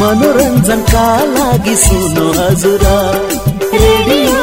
मनोरञ्जनका लागि सुन्नु हजुर रेडियो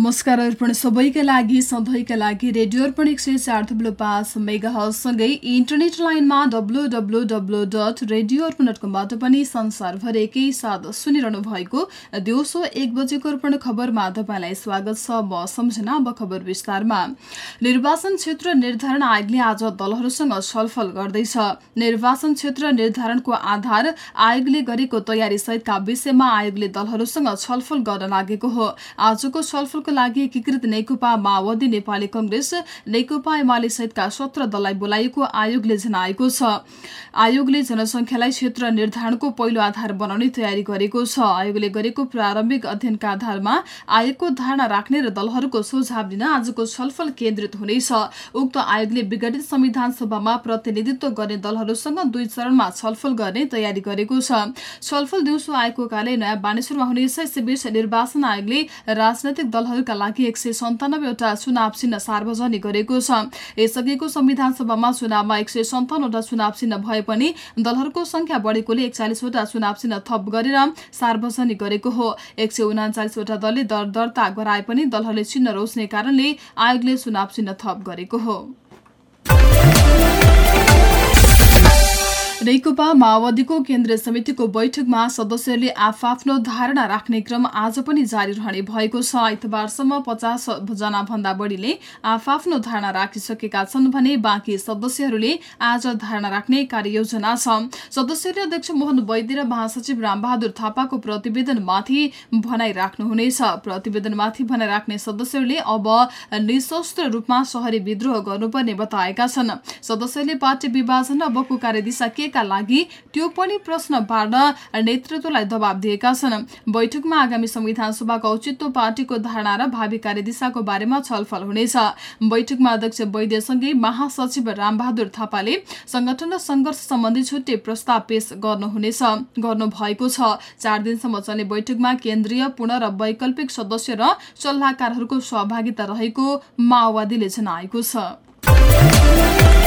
नमस्कार अर्पण सबैका लागि सधैँका लागि रेडियो अर्पण एक सय चार थुप्लो पाँच मेगासँगै इन्टरनेट लाइनमा W W W dot radio Arpan dot कमबाट पनि संसारभरिकै साथ सुनिरहनु भएको दिउँसो एक बजेको अर्पण खबरमा तपाईँलाई स्वागत छ म सम्झना अब खबर विस्तारमा। निर्वाचन क्षेत्र निर्धारण आयोगले आज दलहरूसँग छलफल गर्दैछ। निर्वाचन क्षेत्र निर्धारणको आधार आयोगले गरेको तयारी सहितका विषयमा आयोगले दलहरूसँग छलफल गर्न लागेको हो। आजको छलफलको लागि लागि एकीकृत नेकपा माओवादी नेपाली कंग्रेस नेकपा एमाले सहितका सत्र दललाई बोलाइएको आयोगले जनाएको छ। आयोगले जनसंख्यालाई क्षेत्र निर्धारणको पहिलो आधार बनाउने तयारी गरेको छ। आयोगले गरेको प्रारम्भिक अध्ययनका आधारमा आयोगको धारणा राख्ने र दलहरूको सुझाव दिन आजको छलफल केन्द्रित हुनेछ। उक्त आयोगले विघटित संविधान सभामा प्रतिनिधित्व गर्ने दलहरूसँग दुई चरणमा छलफल गर्ने तयारी गरेको छ। छलफल दिउँसो आएको काले नयाँ बानेश्वरमा हुनेछ यसैबीच निर्वाचन आयोगले राजनैतिक दलहरूका लागि एक सय सन्तानब्बेवटा चुनाव चिन्ह सार्वजनिक गरेको छ। यसअघिको संविधान सभामा चुनावमा एक सय सन्ताउन्नवटा चुनाव चिन्ह भए पनि दलहरूको संख्या बढेकोले एकचालिसवटा चुनाव चिन्ह थप गरेर सार्वजनिक गरेको हो। एक सय उनाचालिसवटा दलले दर दर्ता गराए पनि दलहरूले चिन्ह रोज्ने कारणले आयोगले चुनाव चिन्ह थप गरेको हो। नेकपा माओवादीको केन्द्रीय समितिको बैठकमा सदस्यहरूले आफआफ्नो धारणा राख्ने क्रम आज पनि जारी रहने भएको छ। आइतबारसम्म पचास जना भन्दा बढीले आफआफ्नो धारणा राखिसकेका छन् भने बाँकी सदस्यहरूले आज धारणा राख्ने कार्ययोजना छ। सदस्यहरूले अध्यक्ष मोहन वैद्य र महासचिव रामबहादुर थापाको प्रतिवेदनमाथि भनाइ राख्नुहुनेछ। प्रतिवेदनमाथि भनाइ राख्ने सदस्यहरूले अब निशस्त्र रूपमा शहरी विद्रोह गर्नुपर्ने बताएका छन्। सदस्यले पार्टी विभाजन अबको कार्यदिशा के का लागि त्यो पनि प्रश्न पार्न नेतृत्वलाई दबाव दिएका छन्। बैठकमा आगामी संविधान सभाको औचित्य पार्टीको धारणा र भावी कार्यदिशाको बारेमा छलफल हुनेछ। बैठकमा अध्यक्ष वैद्यसँगै महासचिव रामबहादुर थापाले संगठन र संघर्ष सम्बन्धी छुट्टै प्रस्ताव पेश गर्नुहुनेछ। गर्नुभएको छ चार दिनसम्म चल्ने बैठकमा केन्द्रीय पूर्ण र वैकल्पिक सदस्य र सल्लाहकारहरूको सहभागिता रहेको माओवादीले जनाएको छ।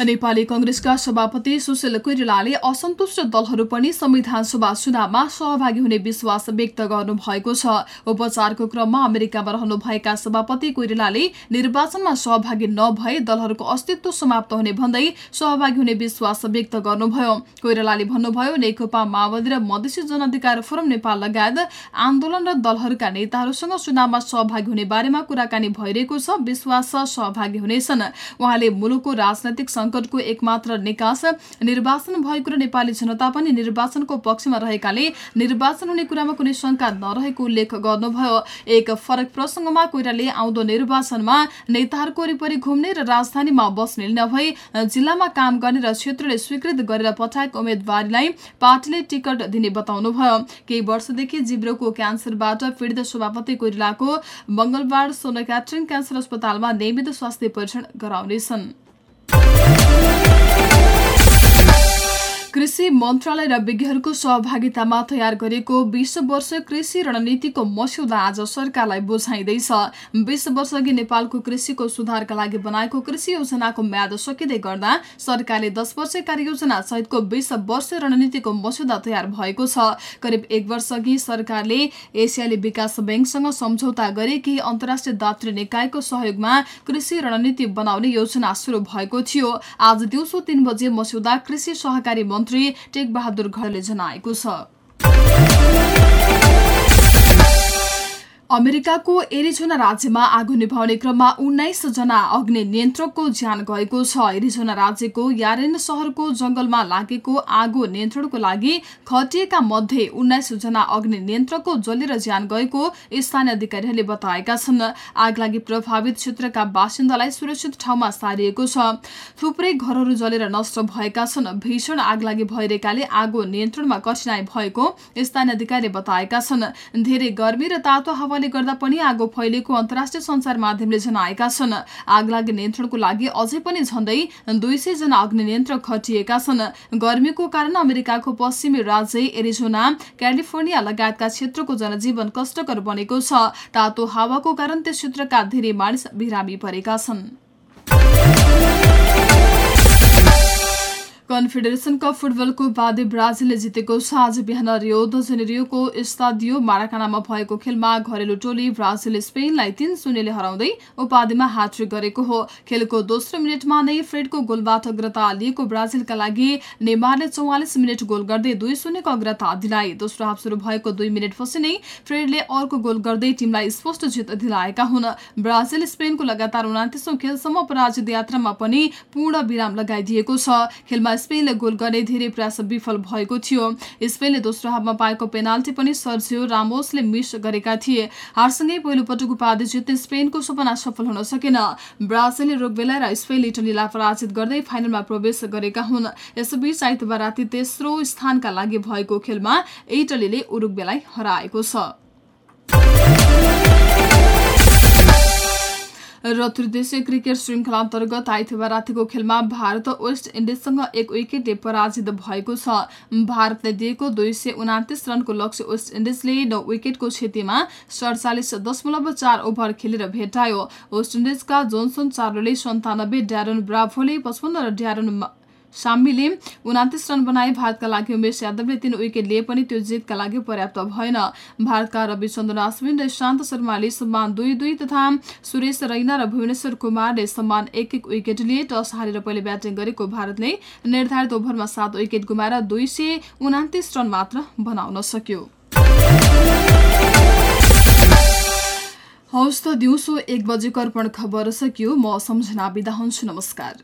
नेपाली कंग्रेसका सभापति सुशील कोइरालाले असन्तुष्ट दलहरू पनि संविधान सभा चुनावमा सहभागी हुने विश्वास व्यक्त गर्नु भएको छ। उपचारको क्रममा अमेरिकामा रहनुभएका सभापति कोइरालाले निर्वाचनमा सहभागी नभए दलहरूको अस्तित्व समाप्त हुने भन्दै सहभागी हुने विश्वास व्यक्त गर्नुभयो। कोइरालाले भन्नुभयो नेकपा माओवादी र मधेसी जनअधिकार फोरम नेपाल लगायत आन्दोलन र दलहरूका नेताहरूसँग चुनावमा सहभागी हुने बारेमा कुराकानी भइरहेको छ। विश्वास सहभागी हुनेछन्। उहाँले मुलुकको राजनैतिक संकटको एकमात्र निकास। निर्वाचन भएको र नेपाली जनता पनि निर्वाचनको पक्षमा रहेकाले निर्वाचन हुने कुरामा कुनै शंका नरहेको उल्लेख गर्नुभयो। एक फरक प्रसंगमा कोइराले आउँदो निर्वाचनमा नेताहरूको वरिपरि घुम्ने र राजधानीमा बस्ने नभई जिल्लामा काम गर्ने र क्षेत्रले स्वीकृत गरेर पठाएको उम्मेद्वारीलाई पार्टीले टिकट दिने बताउनुभयो। केही वर्षदेखि जिब्रोको क्यान्सरबाट पीड़ित सभापति कोइरालाको मंगलबार सोनकाट्रिङ क्यान्सर अस्पतालमा नियमित स्वास्थ्य परीक्षण गराउनेछन्। Thank you. कृषि मन्त्रालय र विज्ञहरूको सहभागितामा तयार गरिएको बीस वर्ष कृषि रणनीतिको मस्यौदा आज सरकारलाई बुझाइँदैछ। बीस वर्ष अघि नेपालको कृषिको सुधारका लागि बनाएको कृषि योजनाको म्याद सकिँदै गर्दा सरकारले दस वर्ष कार्ययोजना सहितको बीस वर्ष रणनीतिको मस्यौदा तयार भएको छ। करिब एक वर्ष अघि सरकारले एसियाली विकास ब्याङ्कसँग सम्झौता गरे केही अन्तर्राष्ट्रिय दात्री निकायको सहयोगमा कृषि रणनीति बनाउने योजना शुरू भएको थियो। आज दिउँसो तीन बजे मस्यौदा कृषि सहकारी मन्त्री टेकबहादुर घरले जनाएको छ। अमेरिकाको एरिजोना राज्यमा आगो निभाउने क्रममा उन्नाइस जना अग्नि नियन्त्रकको ज्यान गएको छ। एरिजोना राज्यको यारेन सहरको जंगलमा लागेको आगो नियन्त्रणको लागि खटिएका मध्ये उन्नाइस जना अग्नि नियन्त्रकको जलेर ज्यान गएको स्थानीय अधिकारीहरूले बताएका छन्। आग लागि प्रभावित क्षेत्रका बासिन्दालाई सुरक्षित ठाउँमा सारिएको छ। थुप्रै घरहरू जलेर नष्ट भएका छन्। भीषण आग लागि भइरहेकाले आगो नियन्त्रणमा कठिनाई भएको स्थानीय अधिकारीले बताएका छन्। धेरै गर्मी र तातो हावा गर्दा पनि आगो फैलेको अन्तर्राष्ट्रिय संचार माध्यमले जनाएका छन्। आग लागि नियन्त्रणको लागि अझै पनि झण्डै दुई सय जना अग्नि नियन्त्रक खटिएका छन्। गर्मीको कारण अमेरिकाको पश्चिमी राज्य एरिजोना क्यालिफोर्निया लगायतका क्षेत्रको जनजीवन कष्टकर बनेको छ। तातो हावाको कारण त्यस क्षेत्रका धेरै मानिस बिरामी परेका छन्। कन्फेडरेसन कप फुटबलको उपाधि ब्राजिलले जितेको छ आज बिहान रियो द जेनेरियोको स्तादियो माराकानामा भएको खेलमा घरेलु टोली ब्राजिल स्पेनलाई तीन शून्यले हराउँदै उपाधिमा हाट्रिक गरेको हो। खेलको दोस्रो मिनटमा नै फ्रेडको गोलबाट अग्रता लिएको ब्राजिलका लागि नेमारले चौवालिस मिनट गोल गर्दै दुई शून्यको अग्रता दिलाए दोस्रो हाफ सुरु भएको दुई मिनटपछि नै फ्रेडले अर्को गोल गर्दै टिमलाई स्पष्ट जित दिलाएका हुन्। ब्राजिल स्पेनको लगातार उनातिसौँ खेलसम्म पराजित यात्रामा पनि पूर्ण विराम लगाइदिएको छ। खेलमा स्पेनले गोल गर्ने धेरै प्रयास विफल भएको थियो। स्पेनले दोस्रो हाफमा पाएको पेनाल्टी पनि सर्जियो रामोसले मिस गरेका थिए। हारसँगै पहिलो पटक उपाधि जित्ने स्पेनको सपना सफल हुन सकेन। ब्राजिलले रोगबेला र स्पेन इटलीलाई पराजित गर्दै फाइनलमा प्रवेश गरेका हुन्। यसैबीच आइतबार राति तेस्रो स्थानका लागि भएको खेलमा इटलीले उरुग्वेलाई हराएको छ। र त्रिदेशीय क्रिकेट श्रृङ्खला अन्तर्गत आइतबार रातिको खेलमा भारत वेस्ट इन्डिजसँग एक विकेटले पराजित भएको छ। भारतले दिएको दुई सय उनातिस रनको लक्ष्य वेस्ट इन्डिजले नौ विकेटको क्षतिमा सडचालिस दशमलव चार ओभर खेलेर भेटायो वेस्ट इन्डिजका जोन्सन चार्लोले सन्तानब्बे ड्यारन ब्राभोले पचपन्न र ड्यारन सामीले उनातिस रन बनाए भारतका लागि उमेश यादवले तीन विकेट लिए पनि त्यो जितका लागि पर्याप्त भएन। भारतका रविचन्द्रन अश्विन र शान्त शर्माले सम्मान दुई दुई तथा सुरेश रैना र भुवनेश्वर कुमारले सम्मान एक एक विकेट लिए टस हारेर पहिले ब्याटिङ गरेको भारतले निर्धारित ओभरमा सात विकेट गुमाएर दुई सय उनातिस रन मात्र बनाउन सक्यो। हौस् त दिउँसो एक बजेको अर्पण खबर सकियो। म सम्झना बिदा हुन्छु। नमस्कार।